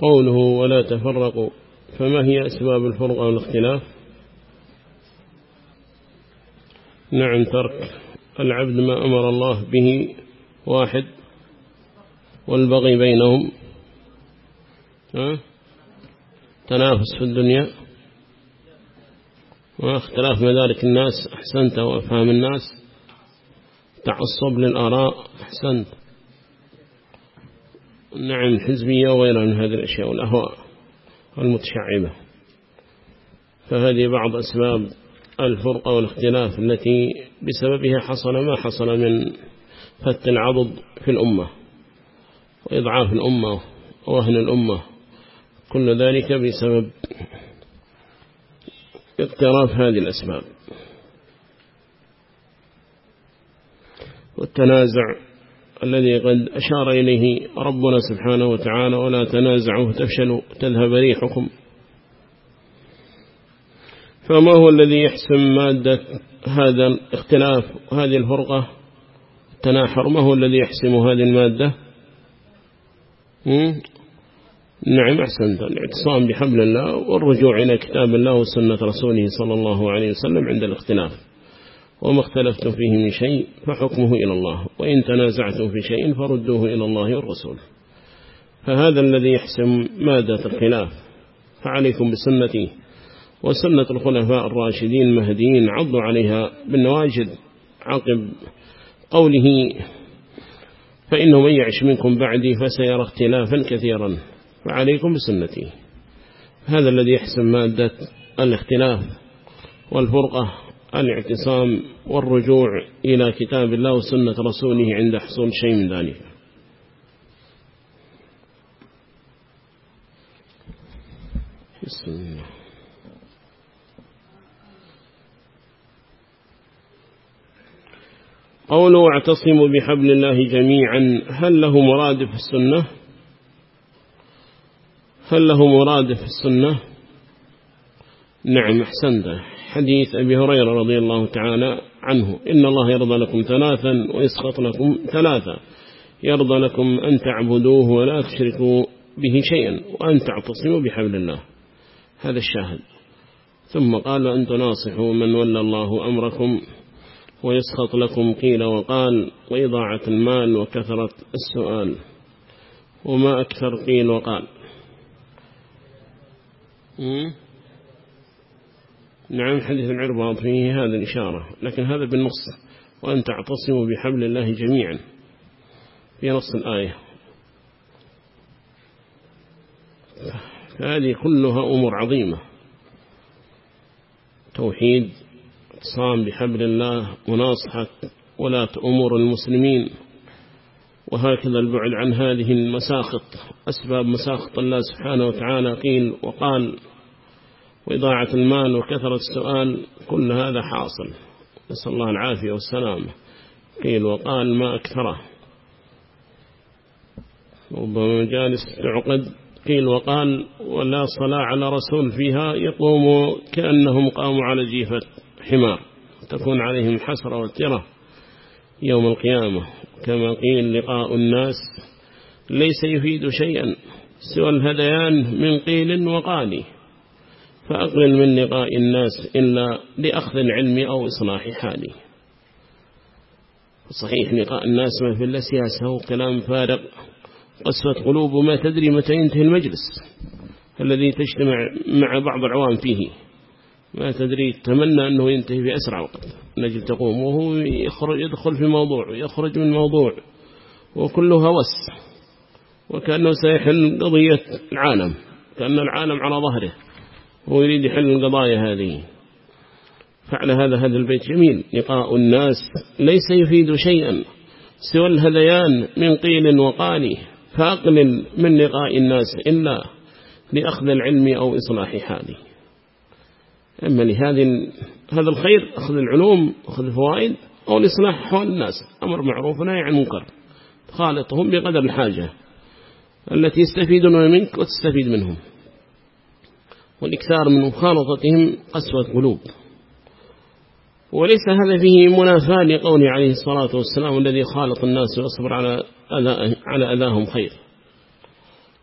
قوله ولا تفرقوا فما هي أسباب الفرقة والاختلاف نعم ترك. العبد ما أمر الله به واحد والبغي بينهم. ها؟ تنافس في الدنيا. واختلاف مدارك الناس أحسنت وأفهام الناس. تعصب للآراء أحسنت. نعم حزبية وغيرها من هذه الأشياء والأهواء المتشعبة. فهذه بعض أسباب الفرقة والاختلاف التي بسببها حصل ما حصل من فت العضد في الأمة وإضعاف الأمة ووهن الأمة. كل ذلك بسبب اقتراف هذه الأسباب. والتنازع الذي قد أشار إليه ربنا سبحانه وتعالى ولا تنازعوا تفشلوا تذهب ريحكم. فما هو الذي يحسم مادة هذا الاختلاف وهذه الفرقة؟ التناحر ما هو الذي يحسم هذه المادة؟ نعم أحسنت الاعتصام بحبل الله والرجوع إلى كتاب الله وسنة رسوله صلى الله عليه وسلم عند الاختلاف. وما اختلفتم فيه من شيء فحكمه إلى الله. وإن تنازعتم في شيء فردوه إلى الله والرسول. فهذا الذي يحسم مادة الخلاف. فعليكم بسنتي. وسنة الخلفاء الراشدين المهديين عضوا عليها بالنواجد عقب قوله فإنه من يعش منكم بعدي فسيرى اختلافا كثيرا. فعليكم بسنتي. هذا الذي يحسم مادة الاختلاف والفرقة. الاعتصام والرجوع إلى كتاب الله وسنة رسوله عند حصول شيء من ذلك. قوله واعتصموا بحبل الله جميعا. هل له مرادف السنة؟ هل له مرادف السنة؟ نعم أحسنت. حديث أبي هريرة رضي الله تعالى عنه. إن الله يرضى لكم ثلاثا ويسخط لكم ثلاثا. يرضى لكم أن تعبدوه ولا تشركوا به شيئا وأن تعتصموا بحبل الله. هذا الشاهد. ثم قال أن تناصحوا من ولى الله أمركم ويسخط لكم قيل وقال وإضاعة المال وكثرة السؤال. وما أكثر قيل وقال. نعم حديث العرباط فيه هذا الإشارة. لكن هذا بالنص وأن تعتصموا بحبل الله جميعا. في نص الآية. فهذه كلها أمور عظيمة. توحيد اتصام بحبل الله مناصحة ولاة أمور المسلمين. وهكذا البعد عن هذه المساخط. أسباب مساخط الله سبحانه وتعالى قيل وقال وإضاعة المال وكثرة السؤال كل هذا حاصل. نسأل الله العافية والسلامة قيل وقال ما أكثره. ربما مجالس تعقد. قيل وقال ولا صلاة على رسول فيها يقوم كأنهم قاموا على جيفة حمار. تكون عليهم حسرة والترة يوم القيامة. كما قيل لقاء الناس ليس يفيد شيئا. سوى الهديان من قيل وقال. فأقلل من لقاء الناس إلا لأخذ العلم أو إصلاح حالي صحيح لقاء الناس ما في الله سياسة وكلام فارغ. قسوة قلوب ما تدري متى ينتهي المجلس. الذي تجتمع مع بعض العوام فيه. ما تدري تمنى أنه ينتهي في أسرع وقت. نجل تقوم وهو يخرج يدخل في موضوع ويخرج من موضوع. وكله هوس وكأنه سيحل قضية العالم. كأن العالم على ظهره. هو يريد يحل القضايا هذه. فعل هذا هذا البيت جميل. لقاء الناس ليس يفيد شيئا سوى الهذيان من قيل وقال فأقلل من لقاء الناس إلا لأخذ العلم أو إصلاح حاله. أما لهذه هذا الخير أخذ العلوم أخذ الفوائد أو الإصلاح أحوال الناس. أمر معروف ونهي عن منكر. خالطهم بقدر الحاجة. التي يستفيدون منك وتستفيد منهم. والإكثار من مخالطتهم قسوة قلوب. وليس هذا فيه منافاة لقوله عليه الصلاة والسلام الذي خالط الناس ويصبر على على أذاهم خير.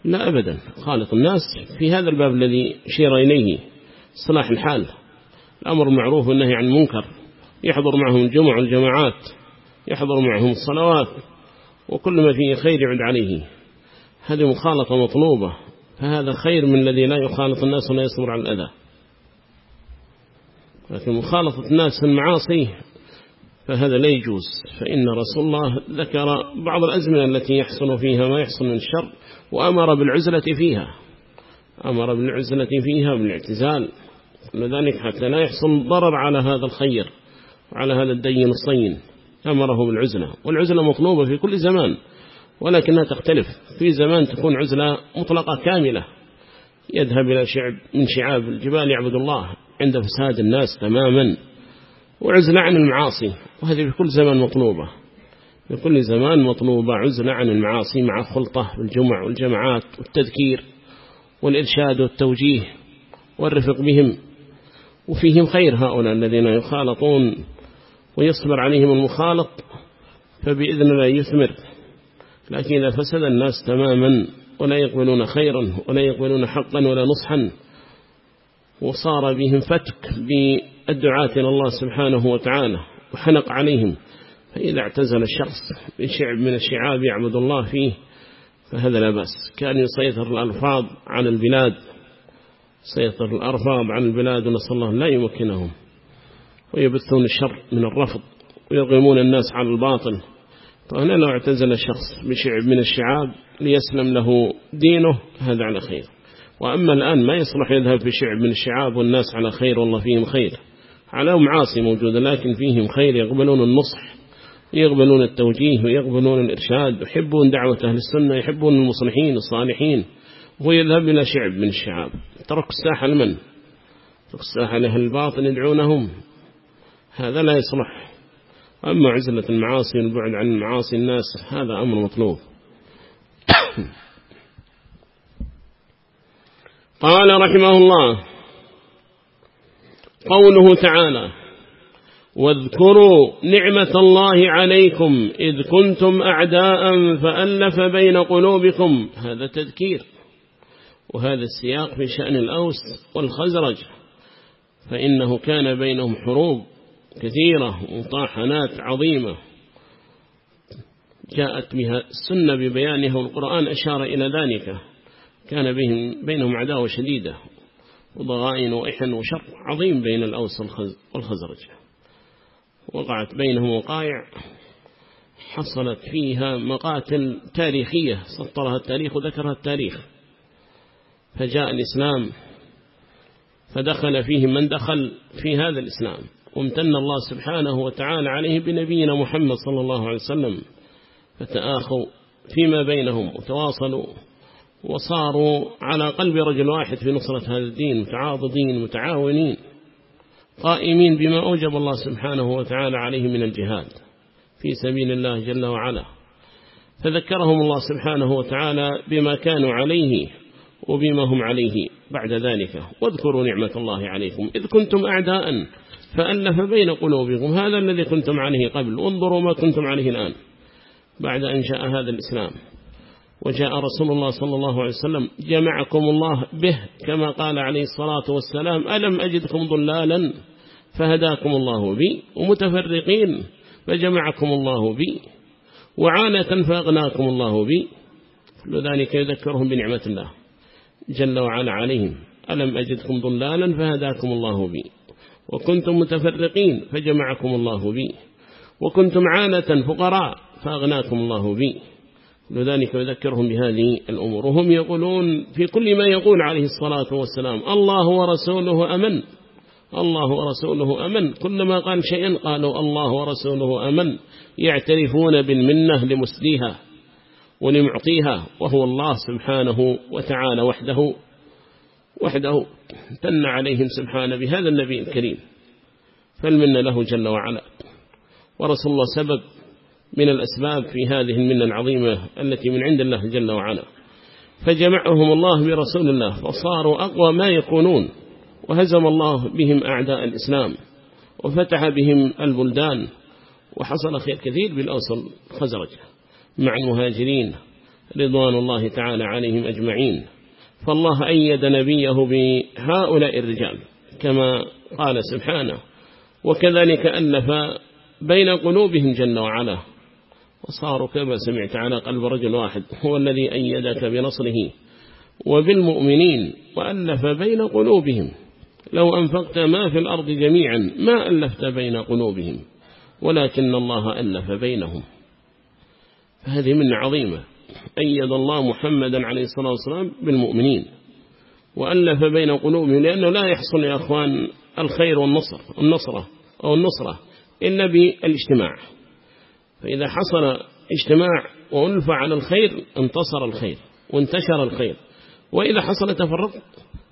لا أبدا. خالط الناس في هذا الباب الذي شير إليه صلاح الحال. الأمر المعروف والنهي عن المنكر. يحضر معهم الجمع والجماعات يحضر معهم الصلوات وكل ما فيه خير يعد عليه. هذه مخالطة مطلوبة. فهذا خير من الذي لا يخالط الناس ولا يصبر على الأذى. لكن مخالطة الناس المعاصي فهذا لا يجوز. فإن رسول الله ذكر بعض الأزمنة التي يحصل فيها ما يحصل من الشر وأمر بالعزلة فيها. أمر بالعزلة فيها بالاعتزال لذلك حتى لا يحصل ضرر على هذا الخير وعلى هذا الدين الصين. أمره بالعزلة. والعزلة مطلوبة في كل زمان. ولكنها تختلف. في زمان تكون عزلة مطلقة كاملة. يذهب إلى شعب من شعاب الجبال يعبد الله. عند فساد الناس تماما. وعزلة عن المعاصي. وهذه في كل زمان مطلوبة. في كل زمان مطلوبة عزلة عن المعاصي مع خلطة بالجمع والجماعات والتذكير والإرشاد والتوجيه والرفق بهم. وفيهم خير هؤلاء الذين يخالطون ويصبر عليهم المخالط. فبإذن الله يثمر. لكن إذا فسد الناس تماما ولا يقبلون خيرا ولا يقبلون حقا ولا نصحا وصار بهم فتك بالدعاة إلى الله سبحانه وتعالى وحنق عليهم فإذا اعتزل الشخص بشعب من الشعاب يعبد الله فيه فهذا لا بأس. كان يسيطر الألفاظ عن البلاد سيطر الأرفاض عن البلاد ونسأل الله لا يمكنهم ويبثون الشر من الرفض ويرغمون الناس على الباطل. فهنا لو اعتزل الشخص بشعب من الشعاب ليسلم له دينه هذا على خير. وأما الآن ما يصلح يذهب في شعب من الشعاب والناس على خير والله فيهم خير. على معاصي موجودة لكن فيهم خير يقبلون النصح يقبلون التوجيه ويقبلون الإرشاد يحبون دعوة أهل السنة يحبون المصلحين الصالحين. ويذهب إلى شعب من الشعاب. ترك الساحة لمن؟ ترك الساحة لأهل الباطن يدعونهم. هذا لا يصلح. أما عزلة المعاصي والبعد عن المعاصي الناس هذا أمر مطلوب. قال رحمه الله قوله تعالى واذكروا نعمة الله عليكم إذ كنتم أعداء فألف بين قلوبكم. هذا تذكير وهذا السياق في شأن الأوس والخزرج فإنه كان بينهم حروب. كثيرة ومطاحنات عظيمة. جاءت بها السنة ببيانها والقرآن أشار إلى ذلك. كان بهم بينهم عداوة شديدة وضغائن وإحن وشر عظيم بين الأوس والخزرج. وقعت بينهم وقائع حصلت فيها مقاتل تاريخية سطرها التاريخ وذكرها التاريخ. فجاء الإسلام فدخل فيهم من دخل في هذا الإسلام. وامتن الله سبحانه وتعالى عليه بنبينا محمد صلى الله عليه وسلم فتآخوا فيما بينهم وتواصلوا وصاروا على قلب رجل واحد في نصرة هذا الدين متعاضدين متعاونين قائمين بما أوجب الله سبحانه وتعالى عليه من الجهاد في سبيل الله جل وعلا. فذكرهم الله سبحانه وتعالى بما كانوا عليه وبما هم عليه بعد ذلك. واذكروا نعمة الله عليكم. إذ كنتم أعداء فألف بين قلوبكم. هذا الذي كنتم عليه قبل. وانظروا ما كنتم عليه الآن. بعد أن جاء هذا الإسلام. وجاء رسول الله صلى الله عليه وسلم. جمعكم الله به كما قال عليه الصلاة والسلام. ألم أجدكم ضلالا فهداكم الله بي. ومتفرقين فجمعكم الله بي. وعانة فأغناكم الله بي. لذلك يذكرهم بنعمة الله. جل وعلا عليهم. ألم أجدكم ضلالا فهداكم الله بي. وكنتم متفرقين فجمعكم الله بي. وكنتم عانة فقراء فأغناكم الله بي. لذلك يذكرهم بهذه الأمور. وهم يقولون في كل ما يقول عليه الصلاة والسلام الله ورسوله أمن. الله ورسوله أمن. كلما قال شيئا قالوا الله ورسوله أمن. يعترفون بالمنة لمسليها. ولمعطيها وهو الله سبحانه وتعالى وحده وحده تن عليهم سبحانه بهذا النبي الكريم. فالمن له جل وعلا. ورسول الله سبب من الأسباب في هذه المنة العظيمة التي من عند الله جل وعلا. فجمعهم الله برسول الله فصاروا أقوى ما يكونون وهزم الله بهم أعداء الإسلام وفتح بهم البلدان وحصل خير كثير بالأوصل خزرج مع المهاجرين رضوان الله تعالى عليهم أجمعين. فالله أيد نبيه بهؤلاء الرجال كما قال سبحانه وكذلك ألف بين قلوبهم جل وعلا. وصاروا كما سمعت على قلب رجل واحد هو الذي أيدك بنصره وبالمؤمنين وألف بين قلوبهم. لو أنفقت ما في الأرض جميعا ما ألفت بين قلوبهم ولكن الله ألف بينهم. فهذه من عظيمة. أيد الله محمدا عليه الصلاة والسلام بالمؤمنين. وألف بين قلوبهم لأنه لا يحصل يا أخوان الخير والنصر النصرة أو النصرة إلا بالإجتماع. فإذا حصل اجتماع وألف على الخير انتصر الخير وانتشر الخير. وإذا حصل تفرق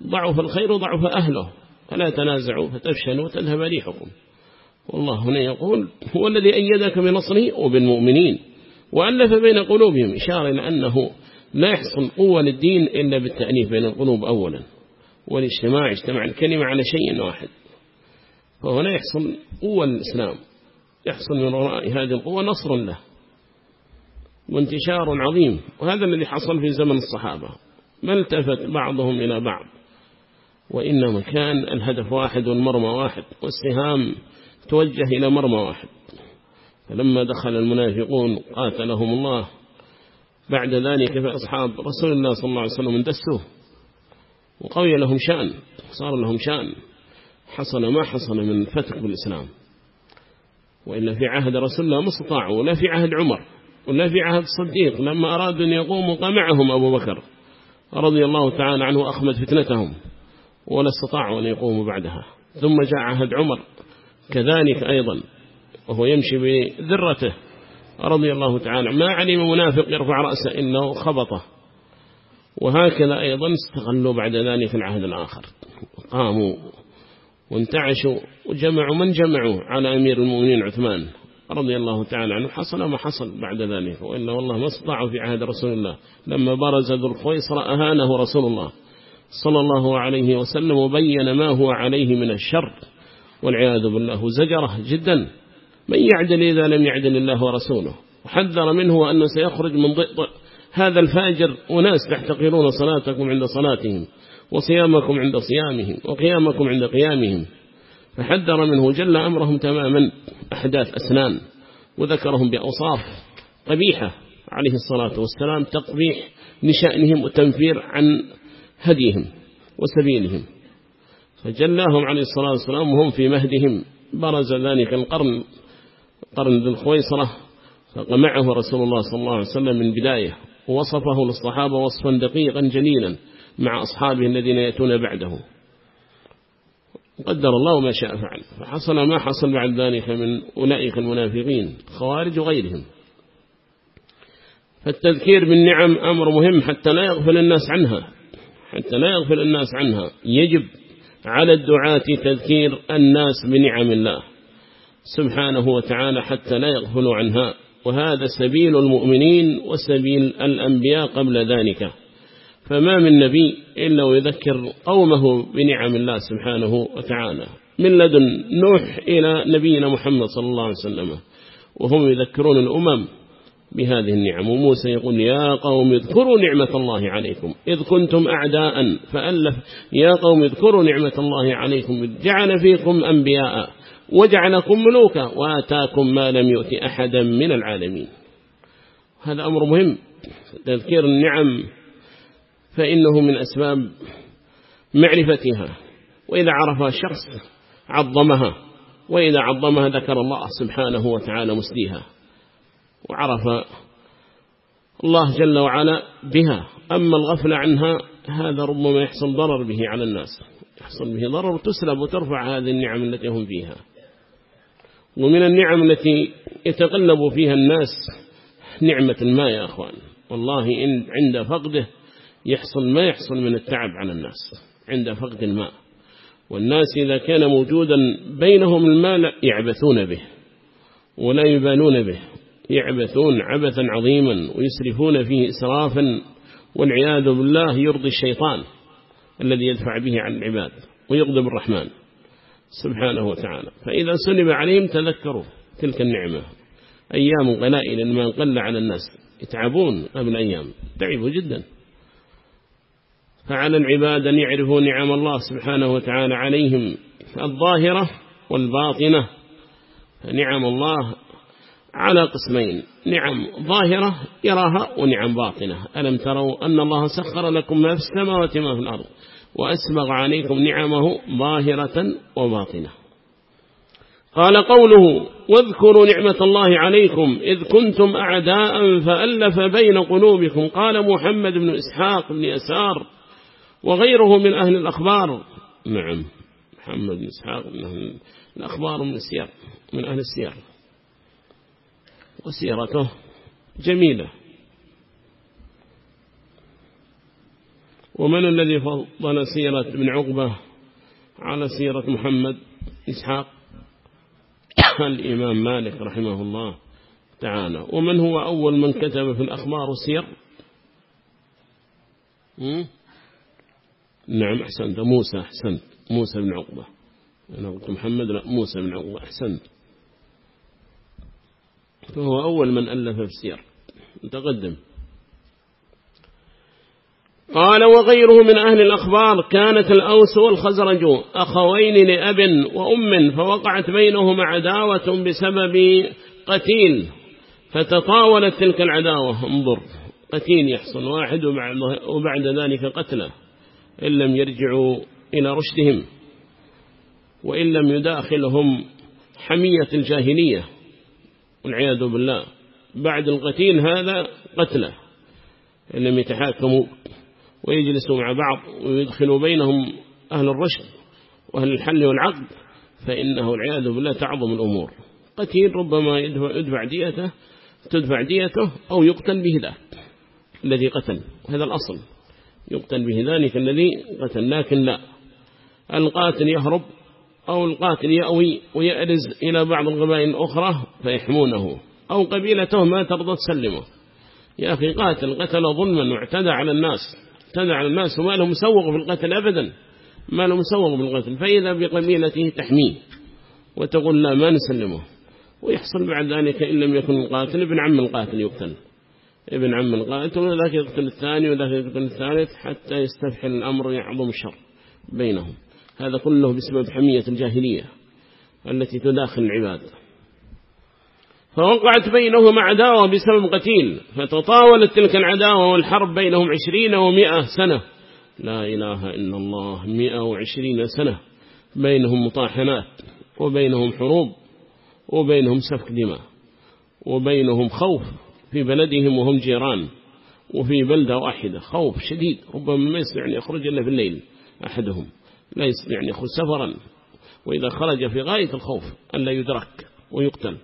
ضعف الخير وضعف أهله. فلا تنازعوا فتفشلوا وتذهب ريحكم. والله هنا يقول هو الذي أيدك بنصره وبالمؤمنين. وألف بين قلوبهم إشارة إلى أنه لا يحصل قوة للدين إلا بالتأليف بين القلوب أولا والاجتماع اجتمع الكلمة على شيء واحد. فهنا يحصل قوة للإسلام يحصل من وراء هذه القوة نصر له وانتشار عظيم. وهذا الذي حصل في زمن الصحابة. ما التفت بعضهم إلى بعض؟ وإنما كان الهدف واحد والمرمى واحد والسهام توجه إلى مرمى واحد. فلما دخل المنافقون قاتلهم الله. بعد ذلك في أصحاب رسول الله صلى الله عليه وسلم اندسوه. وقوي لهم شأن صار لهم شأن. حصل ما حصل من فتك بالإسلام. وإلا في عهد رسول الله ما استطاعوا ولا في عهد عمر ولا في عهد الصديق لما أرادوا أن يقوموا قمعهم أبو بكر رضي الله تعالى عنه أخمد فتنتهم ولا استطاعوا أن يقوموا بعدها. ثم جاء عهد عمر كذلك أيضا. وهو يمشي بذرته. رضي الله تعالى ما علم منافق يرفع رأسه إنه خبطه. وهكذا أيضا استغلوا بعد ذلك العهد الآخر. قاموا وانتعشوا وجمعوا من جمعوا على أمير المؤمنين عثمان رضي الله تعالى عنه. حصل ما حصل بعد ذلك. وإلا والله ما استطاعوا في عهد رسول الله. لما برز ذو الخويصر أهانه رسول الله صلى الله عليه وسلم وبين ما هو عليه من الشر والعياذ بالله. زجره جدا. من يعدل إذا لم يعدل الله ورسوله؟ وحذر منه وأنه سيخرج من ضئ هذا الفاجر وناس تحتقرون صلاتكم عند صلاتهم وصيامكم عند صيامهم وقيامكم عند قيامهم. فحذر منه جل أمرهم تماما أحداث أسنان وذكرهم بأوصاف قبيحة عليه الصلاة والسلام تقبيح لشأنهم وتنفير عن هديهم وسبيلهم. فجلاهم عليه الصلاة والسلام وهم في مهدهم برز ذلك القرن قرن ذي الخويصرة فقمعه رسول الله صلى الله عليه وسلم من بداية ووصفه للصحابة وصفا دقيقا جليلا مع أصحابه الذين يأتون بعده. قدر الله ما شاء فعل فحصل ما حصل بعد ذلك من أولئك المنافقين خوارج وغيرهم فالتذكير بالنعم أمر مهم حتى لا يغفل الناس عنها حتى لا يغفل الناس عنها. يجب على الدعاة تذكير الناس بنعم الله. سبحانه وتعالى حتى لا يغفلوا عنها. وهذا سبيل المؤمنين وسبيل الأنبياء قبل ذلك. فما من نبي إلا ويذكر قومه بنعم الله سبحانه وتعالى. من لدن نوح إلى نبينا محمد صلى الله عليه وسلم. وهم يذكرون الأمم بهذه النعم. وموسى يقول يا قوم اذكروا نعمة الله عليكم. إذ كنتم أعداء فألف يا قوم اذكروا نعمة الله عليكم. جعل فيكم أنبياء. وجعلكم ملوكا وآتاكم ما لم يؤت أحدا من العالمين. هذا أمر مهم. تذكير النعم فإنه من أسباب معرفتها. وإذا عرفها الشخص عظمها وإذا عظمها ذكر الله سبحانه وتعالى مسديها. وعرف الله جل وعلا بها. أما الغفل عنها هذا ربما يحصل ضرر به على الناس. يحصل به ضرر تسلب وترفع هذه النعم التي هم فيها. ومن النعم التي يتقلب فيها الناس نعمة الماء يا أخوان. والله إن عند فقده يحصل ما يحصل من التعب على الناس. عند فقد الماء. والناس إذا كان موجودا بينهم الماء يعبثون به ولا يبالون به. يعبثون عبثا عظيما ويسرفون فيه إسرافا والعياذ بالله يرضي الشيطان الذي يدفع به عن العباد ويغضب الرحمن. سبحانه وتعالى. فإذا سلب عليهم تذكروا تلك النعمة. أيام قلائل ما انقل على الناس. يتعبون قبل أيام. تعبوا جدا. فعلى العباد أن يعرفوا نعم الله سبحانه وتعالى عليهم. الظاهرة والباطنة. فنعم الله على قسمين. نعم ظاهرة يراها ونعم باطنة. ألم تروا أن الله سخر لكم ما في السماوات ما في الأرض؟ وأسبغ عليكم نعمه ظاهرة وباطنة. قال قوله واذكروا نعمة الله عليكم إذ كنتم أعداء فألف بين قلوبكم. قال محمد بن إسحاق بن يسار وغيره من أهل الأخبار. نعم محمد بن إسحاق من أهل الأخبار من السير من أهل السير. وسيرته جميلة. ومن الذي فضل سيرة ابن عقبة على سيرة محمد إسحاق؟ الإمام مالك رحمه الله تعالى. ومن هو أول من كتب في الأخبار والسير نعم أحسنت. موسى أحسنت. موسى بن عقبة. أنا قلت محمد لا موسى بن عقبة. أحسنت. فهو أول من ألف في السير متقدم. قال وغيره من أهل الأخبار كانت الأوس والخزرج أخوين لأب وأم فوقعت بينهما عداوة بسبب قتيل فتطاولت تلك العداوة. انظر قتيل يحصل واحد وبعد ذلك قتله إن لم يرجعوا إلى رشدهم وإن لم يداخلهم حمية الجاهلية والعياذ بالله. بعد القتيل هذا قتله إن لم يتحاكموا ويجلسوا مع بعض ويدخلوا بينهم أهل الرشد وأهل الحل والعقد فإنه العياذ بالله تعظم الأمور. قتيل ربما يدفع ديته تدفع ديته أو يقتل به ذاك الذي قتل. هذا الأصل. يقتل به ذلك الذي قتل لكن لا. القاتل يهرب أو القاتل يأوي ويأرز إلى بعض القبائل الأخرى فيحمونه أو قبيلته ما ترضى تسلمه. يا أخي قاتل قتل ظلما واعتدى على الناس. على الناس وما له مسوق في القتل أبدا. ما له مسوق بالقتل. فإذا بقبيلته تحميه وتقول لا ما نسلمه. ويحصل بعد ذلك إن لم يكن القاتل ابن عم القاتل يقتل. ابن عم القاتل وذاك يقتل الثاني وذاك يقتل الثالث حتى يستفحل الأمر يعظم الشر بينهم. هذا كله بسبب حمية الجاهلية التي تداخل العباد. فوقعت بينهم عداوة بسبب قتيل فتطاولت تلك العداوة والحرب بينهم عشرين ومئة سنة. لا إله إلا الله مئة وعشرين سنة. بينهم مطاحنات وبينهم حروب وبينهم سفك دماء وبينهم خوف في بلدهم وهم جيران وفي بلدة واحدة خوف شديد ربما ما يستطيع أن يخرج إلا في الليل أحدهم لا يستطيع أن يخرج سفرا. وإذا خرج في غاية الخوف أن لا يدرك ويقتل.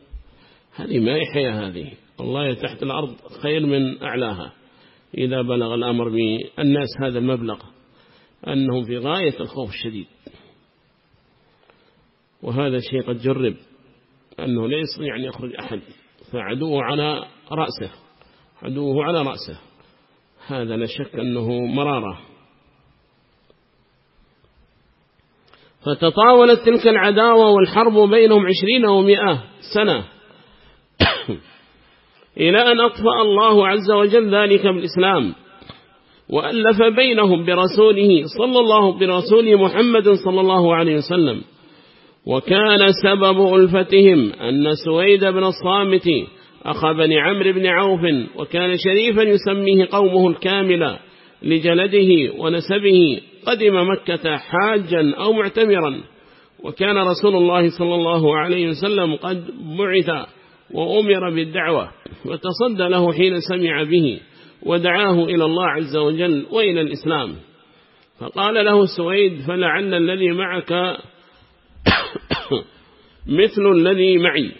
هذه ما هي حياة هذه. الله تحت الأرض خير من أعلاها. إذا بلغ الأمر بالناس هذا المبلغ أنهم في غاية الخوف الشديد. وهذا الشيء قد جرب أنه لا يستطيع أن يخرج أحد. فعدوه على رأسه. عدوه على رأسه. هذا لا شك أنه مرارة. فتطاولت تلك العداوة والحرب بينهم عشرين ومئة سنة. إلى أن أطفأ الله عز وجل ذلك بالإسلام وألف بينهم برسوله صلى الله برسوله محمد صلى الله عليه وسلم. وكان سبب ألفتهم أن سويد بن الصامت أخا بن عمرو بن عوف وكان شريفا يسميه قومه الكامل لجلده ونسبه قدم مكة حاجا أو معتمرا. وكان رسول الله صلى الله عليه وسلم قد بعث وأمر بالدعوة وتصدى له حين سمع به ودعاه إلى الله عز وجل وإلى الإسلام. فقال له سويد فلعل الذي معك مثل الذي معي.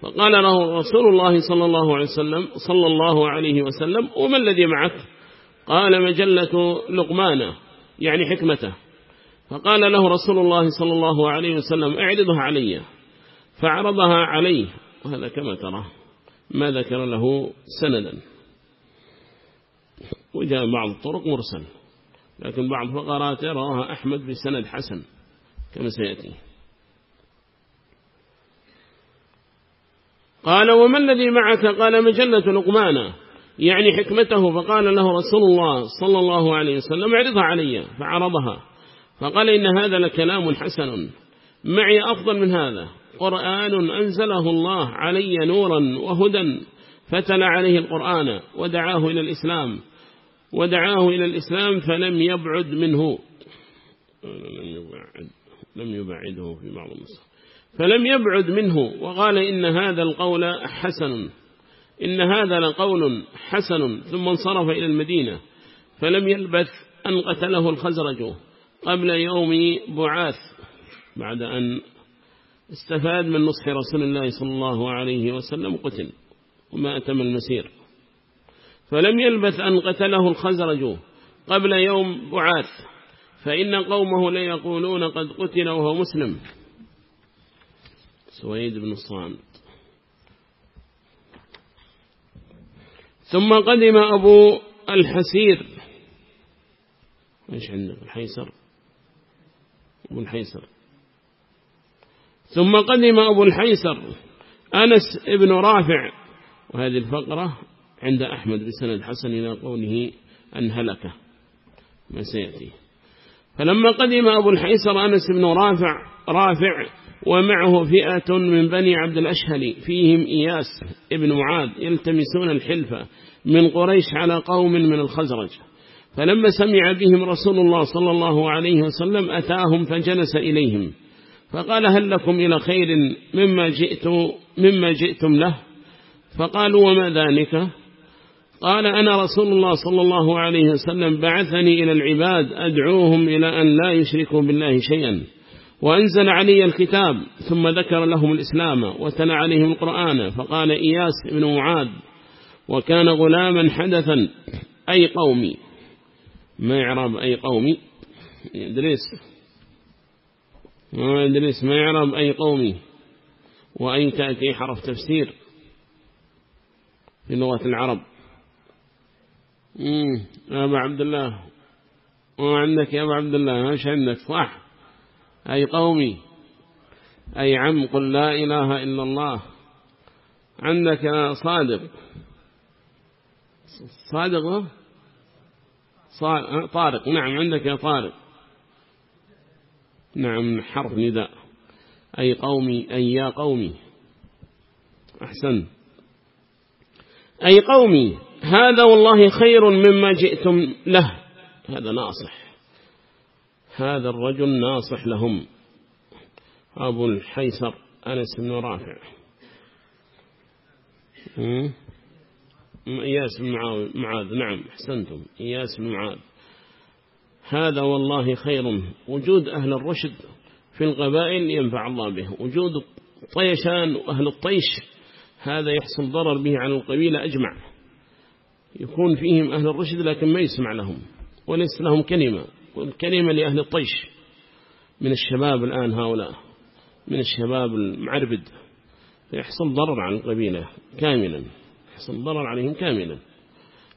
فقال له رسول الله صلى الله عليه وسلم صلى الله عليه وسلم وما الذي معك؟ قال مجلة لقمانة يعني حكمته. فقال له رسول الله صلى الله عليه وسلم أعرضها علي. فعرضها عليه. وهذا كما ترى ما ذكر له سندا وجاء بعض الطرق مرسل لكن بعض فقرات رواها أحمد بسند حسن كما سيأتي. قال وما الذي معك؟ قال مجلة لقمانة يعني حكمته فقال له رسول الله صلى الله عليه وسلم اعرضها علي. فعرضها فقال إن هذا لكلام حسن معي أفضل من هذا. قرآن أنزله الله علي نورا وهدى فتل عليه القرآن ودعاه إلى الإسلام ودعاه إلى الإسلام فلم يبعد منه. لم يبعد لم يبعده في بعض النسخ. فلم يبعد منه وقال إن هذا القول حسن إن هذا لقول حسن ثم انصرف إلى المدينة فلم يلبث أن قتله الخزرج قبل يوم بعاث بعد أن استفاد من نصح رسول الله صلى الله عليه وسلم قتل وما أتم المسير. فلم يلبث أن قتله الخزرج قبل يوم بعاث فإن قومه ليقولون قد قتل وهو مسلم. سويد بن الصامت ثم قدم أبو الحسير. إيش عندك؟ الحيسر أبو الحيسر ثم قدم أبو الحيسر أنس ابن رافع وهذه الفقرة عند أحمد بسند حسن إلى قوله أن هلك ما سيأتي. فلما قدم أبو الحيسر أنس بن رافع رافع ومعه فئة من بني عبد الأشهل فيهم إياس ابن معاذ يلتمسون الحلفة من قريش على قوم من الخزرج. فلما سمع بهم رسول الله صلى الله عليه وسلم أتاهم فجلس إليهم. فقال هل لكم إلى خير مما, جئت مما جئتم له؟ فقالوا وما ذلك؟ قال أنا رسول الله صلى الله عليه وسلم بعثني إلى العباد أدعوهم إلى أن لا يشركوا بالله شيئا. وأنزل علي الكتاب ثم ذكر لهم الإسلام وتلا عليهم القرآن فقال إياس بن معاذ وكان غلاما حدثا أي قومي. ما يعرب أي قومي؟ إدريس. ما إدريس ما يعرب أي قومي وأي تأتي حرف تفسير؟ في لغة العرب. أبا عبد الله. ما عندك يا أبا عبد الله؟ إيش عندك صح أي قومي أي عم. قل لا إله إلا الله. عندك يا صادق. صادق طارق. نعم عندك يا طارق. نعم حرف نداء. أي قومي أي يا قومي. أحسن. أي قومي هذا والله خير مما جئتم له. هذا ناصح. هذا الرجل ناصح لهم. أبو الحيسر أنس بن رافع. إياس بن معاذ. نعم أحسنتم. إياس بن معاذ. هذا والله خير. وجود أهل الرشد في القبائل ينفع الله به. وجود طيشان وأهل الطيش هذا يحصل ضرر به على القبيلة أجمع. يكون فيهم أهل الرشد لكن ما يسمع لهم وليس لهم كلمة. والكلمة لأهل الطيش. من الشباب الآن هؤلاء من الشباب المعربد فيحصل ضرر على القبيلة كاملا. يحصل ضرر عليهم كاملا.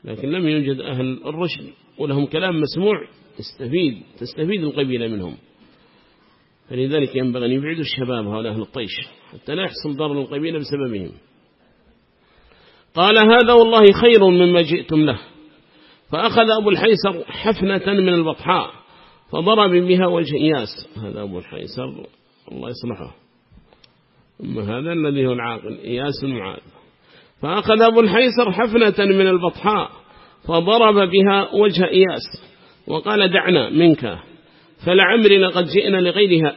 لكن لم يوجد أهل الرشد ولهم كلام مسموع تستفيد تستفيد القبيلة منهم. فلذلك ينبغي أن يبعدوا الشباب هؤلاء أهل الطيش حتى لا يحصل ضرر القبيلة بسببهم. قال هذا والله خير مما جئتم له. فأخذ أبو الحيسر حفنة من البطحاء فضرب بها وجه إياس. هذا أبو الحيسر الله يصلحه. أما هذا الذي هو العاقل إياس المعاد فأخذ أبو الحيسر حفنة من البطحاء فضرب بها وجه إياس. وقال دعنا منك. فلعمري لقد جئنا لغيرها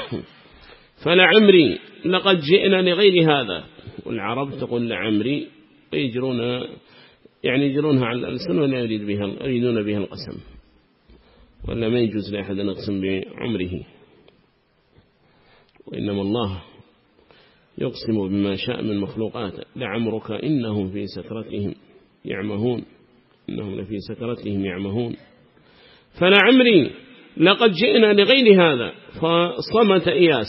فلعمري لقد جئنا لغير هذا. والعرب تقول لعمري ويجرون يعني يجرونها على الألسن ولا يريد بها يريدون بها القسم. ولا ما يجوز لأحد أن يقسم بعمره. وإنما الله يقسم بما شاء من مخلوقاته لعمرك إنهم في سكرتهم يعمهون. إنهم لفي سكرتهم يعمهون. فلعمري لقد جئنا لغير هذا. فصمت إياس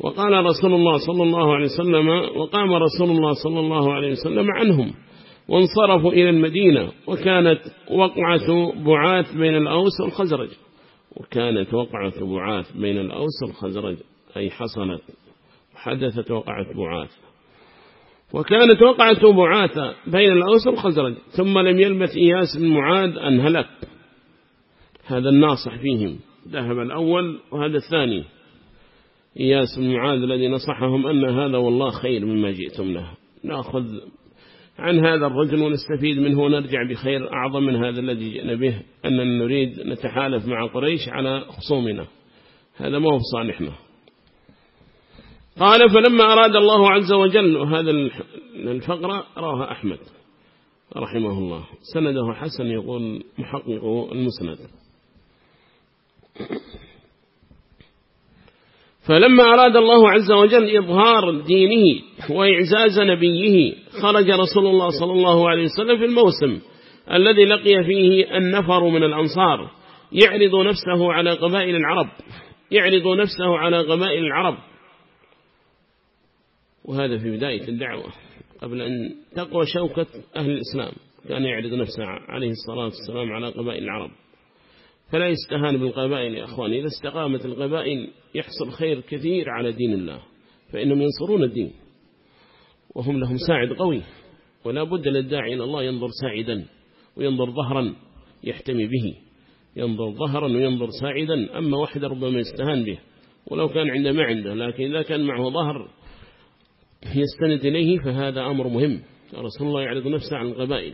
وقال رسول الله صلى الله عليه وسلم وقام رسول الله صلى الله عليه وسلم عنهم وانصرفوا إلى المدينة وكانت وقعة بعاث بين الأوس والخزرج. وكانت وقعة بعاث بين الأوس والخزرج أي حصلت حدثت وقعت بعاث. وكانت وقعت معاثة بين الأوس والخزرج ثم لم يلبث إياس بن معاذ أن هلك. هذا الناصح فيهم. ذهب الأول وهذا الثاني. إياس بن معاذ الذي نصحهم أن هذا والله خير مما جئتم له. نأخذ عن هذا الرجل ونستفيد منه ونرجع بخير أعظم من هذا الذي جئنا به أننا نريد نتحالف مع قريش على خصومنا. هذا ما هو بصالحنا قال فلما أراد الله عز وجل وهذا الفقرة راه أحمد رحمه الله. سنده حسن يقول محقق المسند. فلما أراد الله عز وجل إظهار دينه وإعزاز نبيه خرج رسول الله صلى الله عليه وسلم في الموسم الذي لقي فيه النفر من الأنصار يعرض نفسه على قبائل العرب يعرض نفسه على قبائل العرب. وهذا في بداية الدعوة قبل أن تقوى شوكة أهل الإسلام كان يعرض نفسه عليه الصلاة والسلام على قبائل العرب. فلا يستهان بالقبائل يا أخواني إذا استقامت القبائل يحصل خير كثير على دين الله فإنهم ينصرون الدين وهم لهم ساعد قوي ولا بد للداعي إلى الله ينظر ساعدا وينظر ظهرا يحتمي به ينظر ظهرا وينظر ساعدا أما واحد ربما يستهان به ولو كان عنده ما عنده لكن إذا كان معه ظهر يستند إليه فهذا أمر مهم. رسول الله يعرض نفسه عن القبائل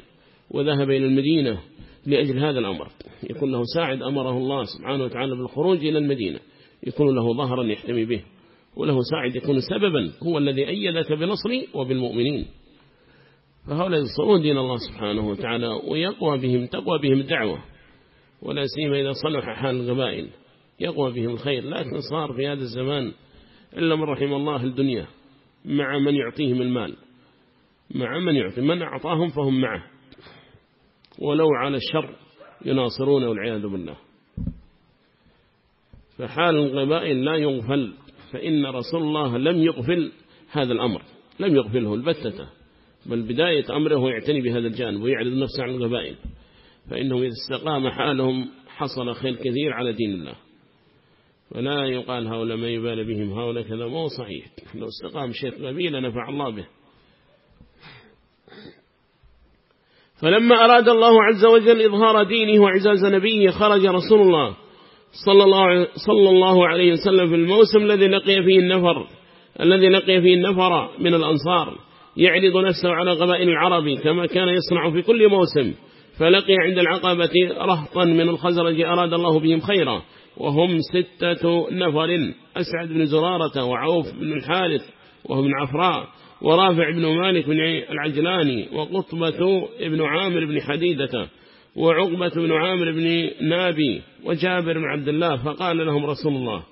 وذهب إلى المدينة لأجل هذا الأمر. يكون له ساعد أمره الله سبحانه وتعالى بالخروج إلى المدينة. يكون له ظهرا يحتمي به. وله ساعد يكون سببا هو الذي أيدك بنصري وبالمؤمنين. فهؤلاء ينصرون دين الله سبحانه وتعالى ويقوى بهم تقوى بهم الدعوة. ولا سيما إذا صلح حال القبائل يقوى بهم الخير. لكن صار في هذا الزمان إلا من رحم الله الدنيا. مع من يعطيهم المال. مع من يعطي من أعطاهم فهم معه. ولو على الشر يناصرون والعياذ بالله. فحال القبائل لا يغفل فإن رسول الله لم يغفل هذا الأمر لم يغفله البتة. بل بداية أمره يعتني بهذا الجانب ويعرض نفسه عن القبائل فإنه إذا استقام حالهم حصل خير كثير على دين الله. ولا يقال هؤلاء ما يبال بهم هؤلاء كذا مو صحيح. لو استقام شيخ قبيلة نفع الله به. فلما أراد الله عز وجل إظهار دينه وعزاز نبيه خرج رسول الله صلى الله, صلى الله عليه وسلم في الموسم الذي لقي فيه النفر الذي لقي فيه النفر من الأنصار يعرض نفسه على قبائل العرب كما كان يصنع في كل موسم. فلقي عند العقبة رهطا من الخزرج أراد الله بهم خيرا وهم ستة نفر أسعد بن زرارة وعوف بن الحارث وهم من عفراء ورافع بن مالك بن العجلاني وقطبة بن عامر بن حديدة وعقبة بن عامر بن نابي وجابر بن عبد الله فقال لهم رسول الله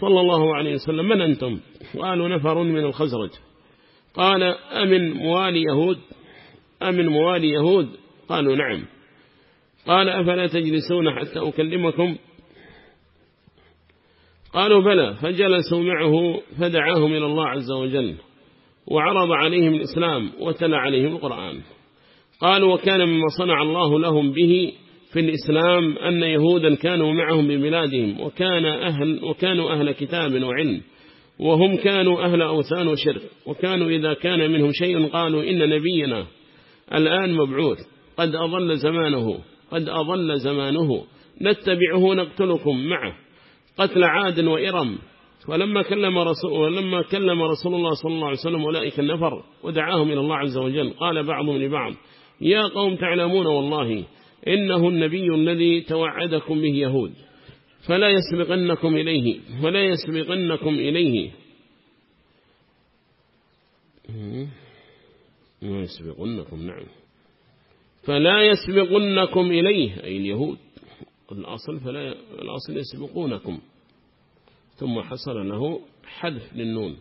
صلى الله عليه وسلم من أنتم؟ قالوا نفر من الخزرج. قال أمن موالي يهود؟ أمن موالي يهود؟ قالوا نعم. قال أفلا تجلسون حتى أكلمكم؟ قالوا بلى فجلسوا معه فدعاهم إلى الله عز وجل وعرض عليهم الإسلام وتلى عليهم القرآن. قالوا وكان مما صنع الله لهم به في الإسلام أن يهودا كانوا معهم ببلادهم وكان أهل وكانوا أهل كتاب وعلم وهم كانوا أهل أوثان وشرك وكانوا إذا كان منهم شيء قالوا إن نبينا الآن مبعوث. قد أضل زمانه قد أضل زمانه. نتبعه نقتلكم معه. قتل عاد وإرم. ولما كلم رسول ولما كلم رسول الله صلى الله عليه وسلم أولئك النفر ودعاهم إلى الله عز وجل. قال بعضهم لبعض يا قوم تعلمون والله إنه النبي الذي توعدكم به يهود. فلا يسبقنكم إليه ولا يسبقنكم إليه. ما يسبقنكم نعم. فلا يسبقنكم إليه أي اليهود. الأصل فلا الأصل يسبقونكم. ثم حصل له حذف للنون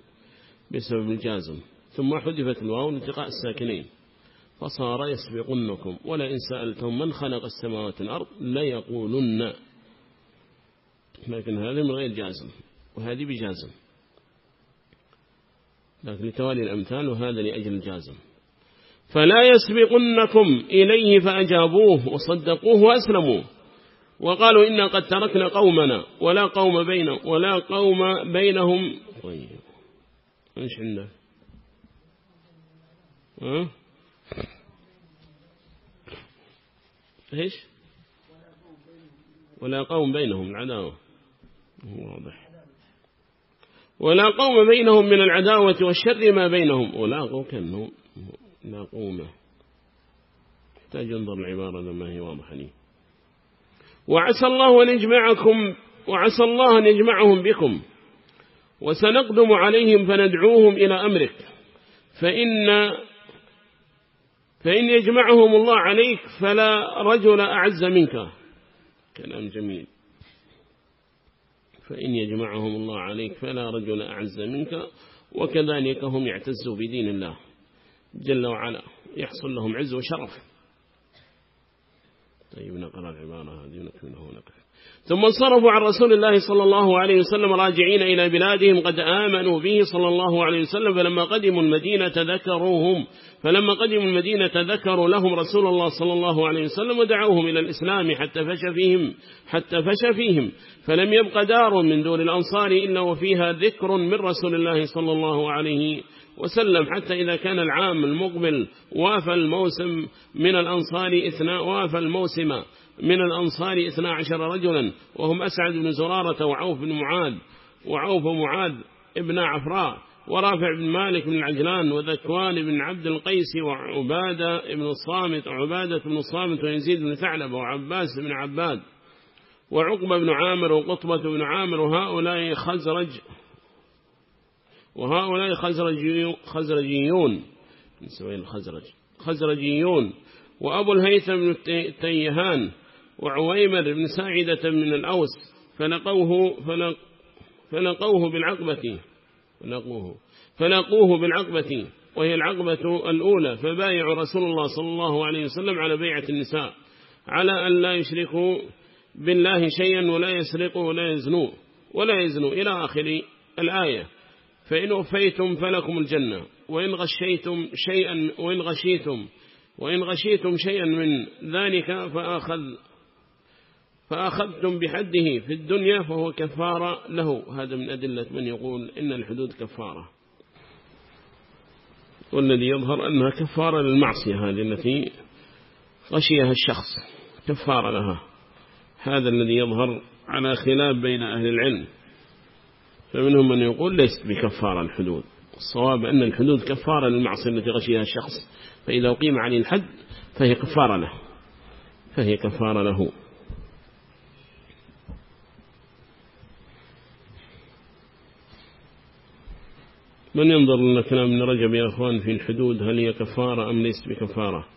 بسبب الجازم. ثم حذفت الواو لالتقاء الساكنين. فصار يسبقنكم. ولئن سألتهم من خلق السماوات والأرض ليقولن. لكن هذا من غير جازم وهذه بجازم. لكن لتوالي الأمثال وهذا لأجل الجازم. فلا يسبقنكم إليه فأجابوه وصدقوه وأسلموا وقالوا إنا قد تركنا قومنا ولا قوم بين ولا قوم بينهم. طيب. إيش عندك ها؟ إيش؟ ولا قوم بينهم العداوة. واضح. ولا قوم بينهم من العداوة والشر ما بينهم. ولا قوم قوم يحتاج ينظر العبارة لما هي واضحة لي. وعسى الله أن يجمعكم وعسى الله أن يجمعهم بكم. وسنقدم عليهم فندعوهم إلى أمرك. فإن فإن يجمعهم الله عليك فلا رجل أعز منك. كلام جميل. فإن يجمعهم الله عليك فلا رجل أعز منك. وكذلك هم يعتزوا بدين الله. جل وعلا يحصل لهم عز وشرف. طيب نقرأ العبارة هذه ونكمل. ثم انصرفوا عن رسول الله صلى الله عليه وسلم راجعين إلى بلادهم قد آمنوا به صلى الله عليه وسلم فلما قدموا المدينة ذكروهم فلما قدموا المدينة ذكروا لهم رسول الله صلى الله عليه وسلم ودعوهم إلى الإسلام حتى فش فيهم حتى فش فيهم. فلم يبق دار من دور الأنصار إلا وفيها ذكر من رسول الله صلى الله عليه وسلم حتى إذا كان العام المقبل وافى الموسم من الأنصار إثناء وافى الموسم من الأنصار إثناء عشر رجلا وهم أسعد بن زرارة وعوف بن معاذ وعوف معاذ ابن عفراء ورافع بن مالك بن العجلان وذكوان بن عبد القيس وعبادة بن الصامت وعبادة بن الصامت ويزيد بن ثعلب وعباس بن عباد وعقبة بن عامر وقطبة بن عامر وهؤلاء خزرج وهؤلاء خزرجيون نسوين الخزرج. خزرجيون. وأبو الهيثم بن التيهان وعويمر بن ساعدة من الأوس. فلقوه, فلق فلقوه بالعقبة. فلقوه فلقوه بالعقبة. وهي العقبة الأولى. فبايعوا رسول الله صلى الله عليه وسلم على بيعة النساء. على أن لا يشركوا بالله شيئا ولا يسرقوا ولا يزنوا. ولا يزنوا. إلى آخر الآية. فإن وفيتم فلكم الجنة وإن غشيتم شيئا وإن غشيتم وإن غشيتم شيئا من ذلك فأخذ فأخذتم بحده في الدنيا فهو كفارة له. هذا من أدلة من يقول إن الحدود كفارة. والذي يظهر أنها كفارة للمعصية هذه التي غشيها الشخص كفارة لها. هذا الذي يظهر على خلاف بين أهل العلم. فمنهم من يقول ليست بكفارة الحدود. الصواب أن الحدود كفارة للمعصية التي غشيها الشخص فإذا أقيم عليه الحد فهي كفارة له. فهي كفارة له. من ينظر لنا كلام ابن رجب يا أخوان في الحدود هل هي كفارة أم ليست بكفارة؟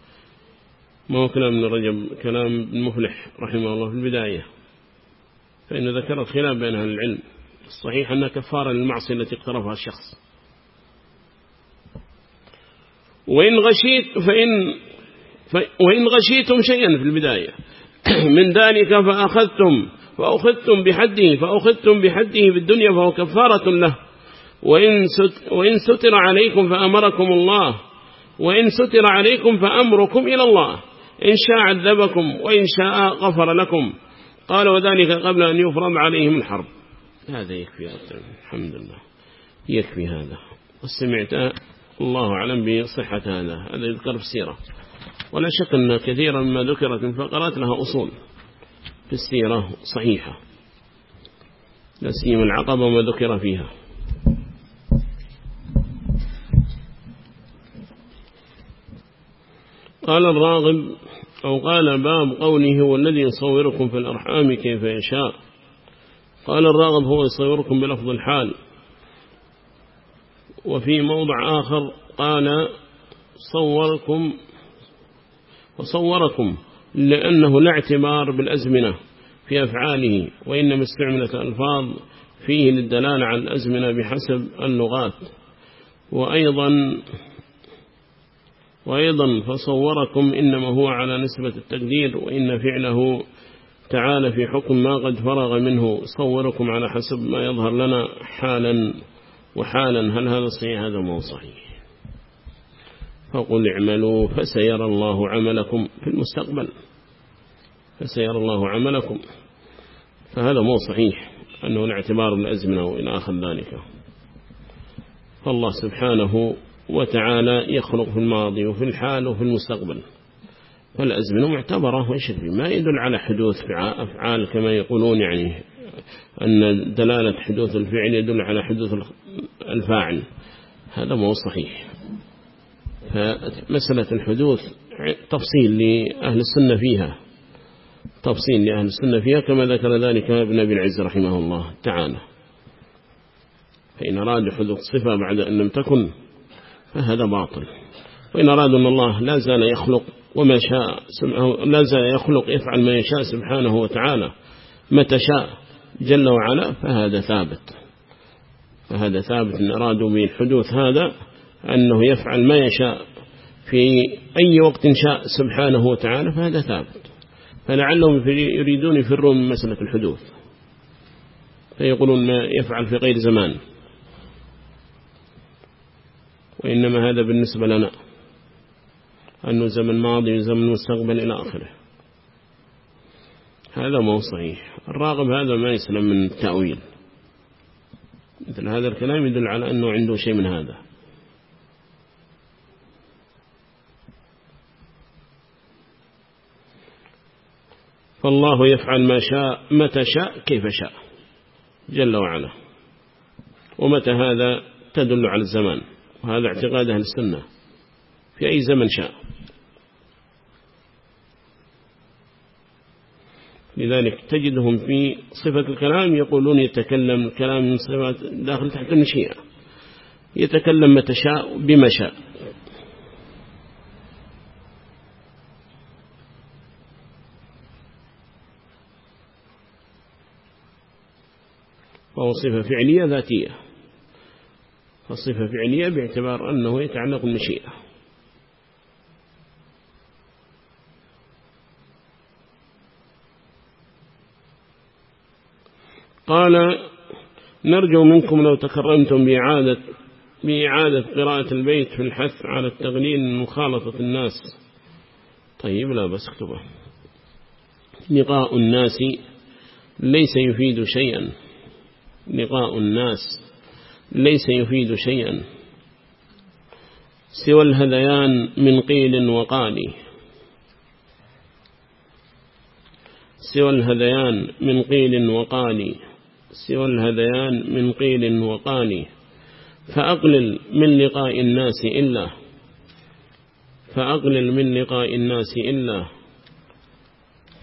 ما هو كلام ابن رجب؟ كلام المفلح رحمه الله في البداية. فإن ذكر الخلاف بين أهل العلم. الصحيح أنها كفارة للمعصية التي اقترفها الشخص. وإن غشيت فإن وإن غشيتم شيئا في البداية. من ذلك فأخذتم فأخذتم بحده فأخذتم بحده في الدنيا فهو كفارة له. وإن, ست وإن ستر عليكم فأمركم الله. وإن ستر عليكم فأمركم إلى الله. إن شاء عذبكم وإن شاء غفر لكم. قال وذلك قبل أن يفرض عليهم الحرب. هذا يكفي الحمد لله. يكفي هذا. وسمعت الله أعلم بصحة هذا. هذا يذكر في السيرة ولا شك أن كثيرا ما ذكرت من فقرات لها أصول في السيرة صحيحة. لا سيما العقبة وما ذكر فيها. قال الراغب أو قال باب قوله هو الذي يصوركم في الأرحام كيف يشاء. قال الراغب هو يصوركم بلفظ الحال. وفي موضع آخر قال صوركم وصوركم لأنه لا اعتبار بالأزمنة في أفعاله وإنما استعملت ألفاظ فيه للدلالة على الأزمنة بحسب اللغات. وأيضا وأيضا فصوركم إنما هو على نسبة التقدير وإن فعله تعالى في حكم ما قد فرغ منه صوركم على حسب ما يظهر لنا حالا وحالا هل هذا صحيح هذا مو صحيح. فقل اعملوا فسيرى الله عملكم في المستقبل. فسيرى الله عملكم. فهذا مو صحيح أنه الاعتبار الأزمنة وإلى آخر ذلك. فالله سبحانه وتعالى يخلق في الماضي وفي الحال وفي المستقبل. فالأزمنة معتبرة وإيش ما يدل على حدوث أفعال كما يقولون يعني أن دلالة حدوث الفعل يدل على حدوث الفاعل. هذا مو صحيح. فمسألة الحدوث تفصيل لأهل السنة فيها. تفصيل لأهل السنة فيها كما ذكر ذلك ابن أبي العز رحمه الله تعالى. فإن أراد حدوث صفة بعد أن لم تكن فهذا باطل. وإن أراد أن الله لا زال يخلق وما شاء لا زال يخلق يفعل ما يشاء سبحانه وتعالى. متى شاء جل وعلا فهذا ثابت. فهذا ثابت. إن أرادوا بالحدوث هذا أنه يفعل ما يشاء في أي وقت شاء سبحانه وتعالى فهذا ثابت. فلعلهم يريدون يفرون من مسألة الحدوث. فيقولون ما يفعل في غير زمان. وإنما هذا بالنسبة لنا. أنه زمن ماضي وزمن مستقبل إلى آخره. هذا مو صحيح. الراغب هذا ما يسلم من التأويل مثل هذا الكلام يدل على أنه عنده شيء من هذا. فالله يفعل ما شاء متى شاء كيف شاء. جل وعلا. ومتى هذا تدل على الزمان. وهذا اعتقاد أهل السنة. في أي زمن شاء. لذلك تجدهم في صفة الكلام يقولون يتكلم الكلام من صفات داخل تحت المشيئة. يتكلم متى شاء بما شاء. فهو صفة فعلية ذاتية. فالصفة فعلية باعتبار أنه يتعلق بالمشيئة قال نرجو منكم لو تكرمتم بإعادة, بإعادة قراءة البيت في الحث على التغليل من مخالطة الناس. طيب لا بس اكتبه. لقاء الناس ليس يفيد شيئا. لقاء الناس ليس يفيد شيئا. سوى الهذيان من قيل وقال. سوى الهذيان من قيل وقال. سوى الهذيان من قيل وقال فأقلل من لقاء الناس إلا فأقلل من لقاء الناس إلا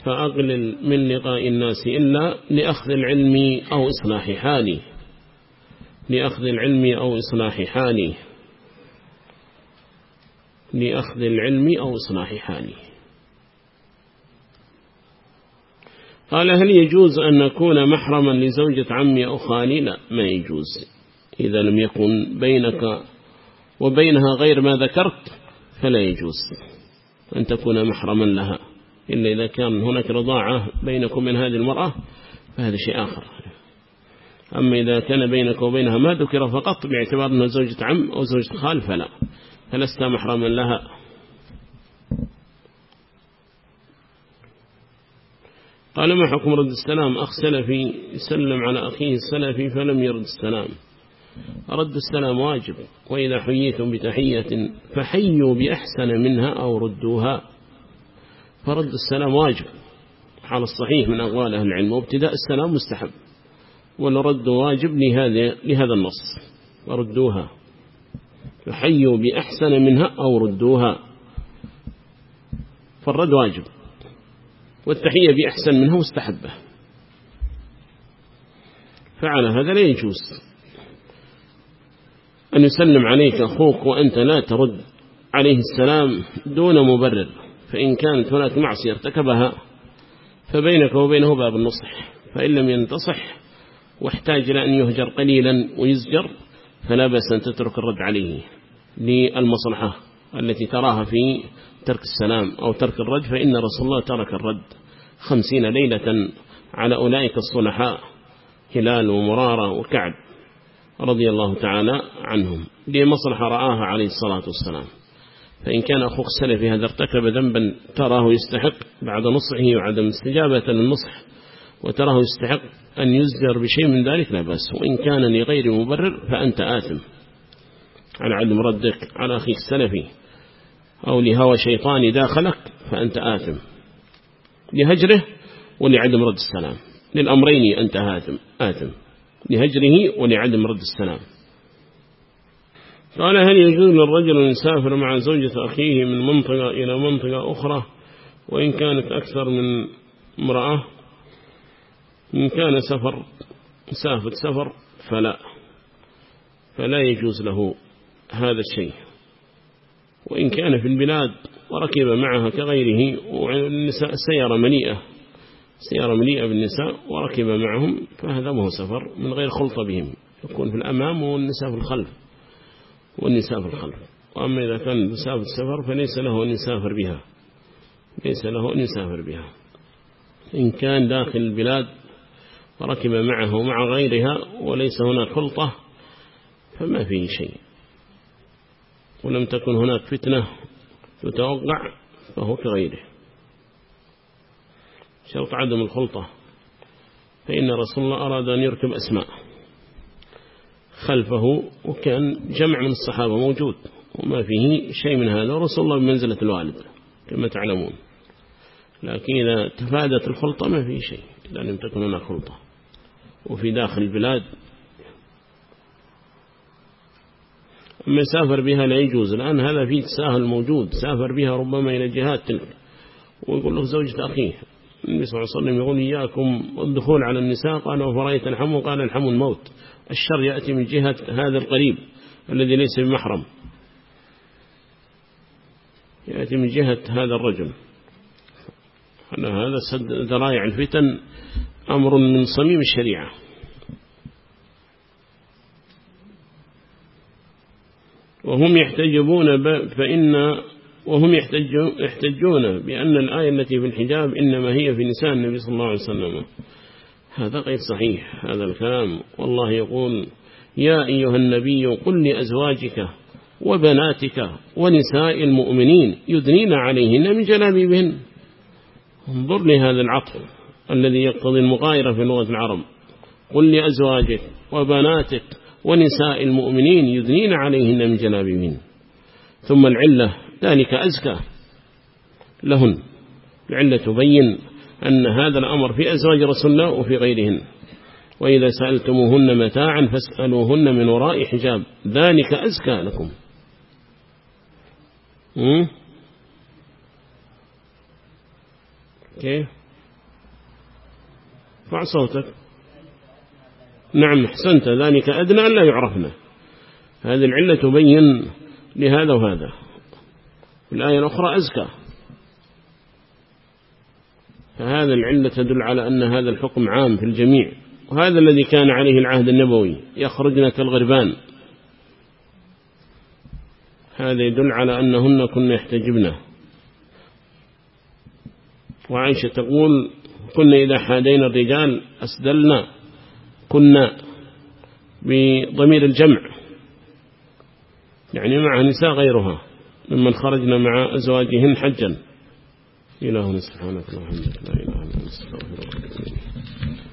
فأقلل من لقاء الناس إلا لأخذ العلم أو إصلاح حالي لأخذ العلم أو إصلاح حالي لأخذ العلم أو إصلاح حالي. قال هل يجوز أن نكون محرما لزوجة عمي أو خالي؟ لا ما يجوز. إذا لم يكن بينك وبينها غير ما ذكرت فلا يجوز أن تكون محرما لها. إلا إذا كان هناك رضاعة بينكم من هذه المرأة فهذا شيء آخر. أما إذا كان بينك وبينها ما ذكر فقط باعتبار أنها زوجة عم أو زوجة خال فلا فلست محرما لها. قال ما حكم رد السلام؟ أخ سلفي يسلم على أخيه السلفي فلم يرد السلام. رد السلام واجب وإذا حييتم بتحية فحيوا بأحسن منها أو ردوها. فرد السلام واجب على الصحيح من أقوال أهل العلم وابتداء السلام مستحب. والرد واجب لهذا, لهذا النص وردوها. فحيوا بأحسن منها أو ردوها. فالرد واجب. والتحية بأحسن منها مستحبة فعلى هذا لا يجوز. أن يسلم عليك أخوك وأنت لا ترد عليه السلام دون مبرر فإن كانت هناك معصية ارتكبها فبينك وبينه باب النصح. فإن لم ينتصح واحتاج إلى أن يهجر قليلا ويزجر فلا بأس أن تترك الرد عليه للمصلحة التي تراها في ترك السلام أو ترك الرد فإن رسول الله ترك الرد. خمسين ليلة على أولئك الصلحاء هلال ومرارة وكعب رضي الله تعالى عنهم. لمصلحة رآها عليه الصلاة والسلام. فإن كان أخوك السلفي هذا ارتكب ذنبا تراه يستحق بعد نصحه وعدم استجابة للنصح وتراه يستحق أن يزجر بشيء من ذلك لا بأس. وإن كان لغير مبرر فأنت آثم. على عدم ردك على أخيك السلفي. أو لهوى شيطاني داخلك فأنت آثم. لهجره ولعدم رد السلام. للأمرين أنت آثم آثم. لهجره ولعدم رد السلام. قال هل يجوز للرجل أن يسافر مع زوجة أخيه من منطقة إلى منطقة أخرى وإن كانت أكثر من امرأة؟ إن كان سفر مسافة سفر فلا. فلا يجوز له هذا الشيء. وإن كان في البلاد وركب معها كغيره والنساء سيارة مليئة سيارة مليئة بالنساء وركب معهم فهذا ما هو سفر من غير خلطة بهم يكون في الأمام والنساء في الخلف والنساء في الخلف. وأما إذا كان مسافة السفر فليس له أن يسافر بها ليس له أن يسافر بها. إن كان داخل البلاد وركب معه ومع غيرها وليس هناك خلطة فما فيه شيء. ولم تكن هناك فتنة تتوقع فهو كغيره. شرط عدم الخلطة. فإن رسول الله أراد أن يركب أسماء خلفه وكان جمع من الصحابة موجود وما فيه شيء من هذا. ورسول الله بمنزلة الوالد كما تعلمون. لكن إذا تفادت الخلطة ما فيه شيء إذا لم تكن هناك خلطة. وفي داخل البلاد أما يسافر بها لا يجوز. الآن هذا في تساهل موجود. سافر بها ربما إلى جهات تلك ويقول له زوجة أخيه النبي صلى الله عليه وسلم يقول إياكم الدخول على النساء. قال وفرأيت الحم؟ قال الحم الموت. الشر يأتي من جهة هذا القريب الذي ليس بمحرم. يأتي من جهة هذا الرجل. هذا سد ذرائع الفتن أمر من صميم الشريعة. وهم يحتجبون فإن وهم يحتجون بأن الآية التي في الحجاب إنما هي في نساء النبي صلى الله عليه وسلم. هذا غير صحيح هذا الكلام. والله يقول يا أيها النبي قل لأزواجك وبناتك ونساء المؤمنين يدنين عليهن من جلابيبهن. انظر لهذا العطف الذي يقتضي المغايرة في لغة العرب. قل لأزواجك وبناتك ونساء المؤمنين يدنين عليهن من جلابيبهن ثم العلة ذلك أزكى لهن. العلة تبين أن هذا الأمر في أزواج رسول الله وفي غيرهن. وإذا سألتموهن متاعا فاسألوهن من وراء حجاب. ذلك أزكى لكم. كيف؟ فع صوتك. نعم حسنت ذلك أدنى أن لا يعرفنا. هذه العلة تبين لهذا وهذا. الآية الأخرى أزكى. فهذا العلة تدل على أن هذا الحكم عام في الجميع. وهذا الذي كان عليه العهد النبوي يخرجن كالغربان. هذا يدل على أنهن كن يحتجبن. وعائشة تقول كنا إذا حادينا الرجال أسدلنا. كنا بضمير الجمع يعني مع نساء غيرها ممن خرجنا مع أزواجهن حجا. إلهنا سبحانك اللهم لا إله إلا أنت استغفرك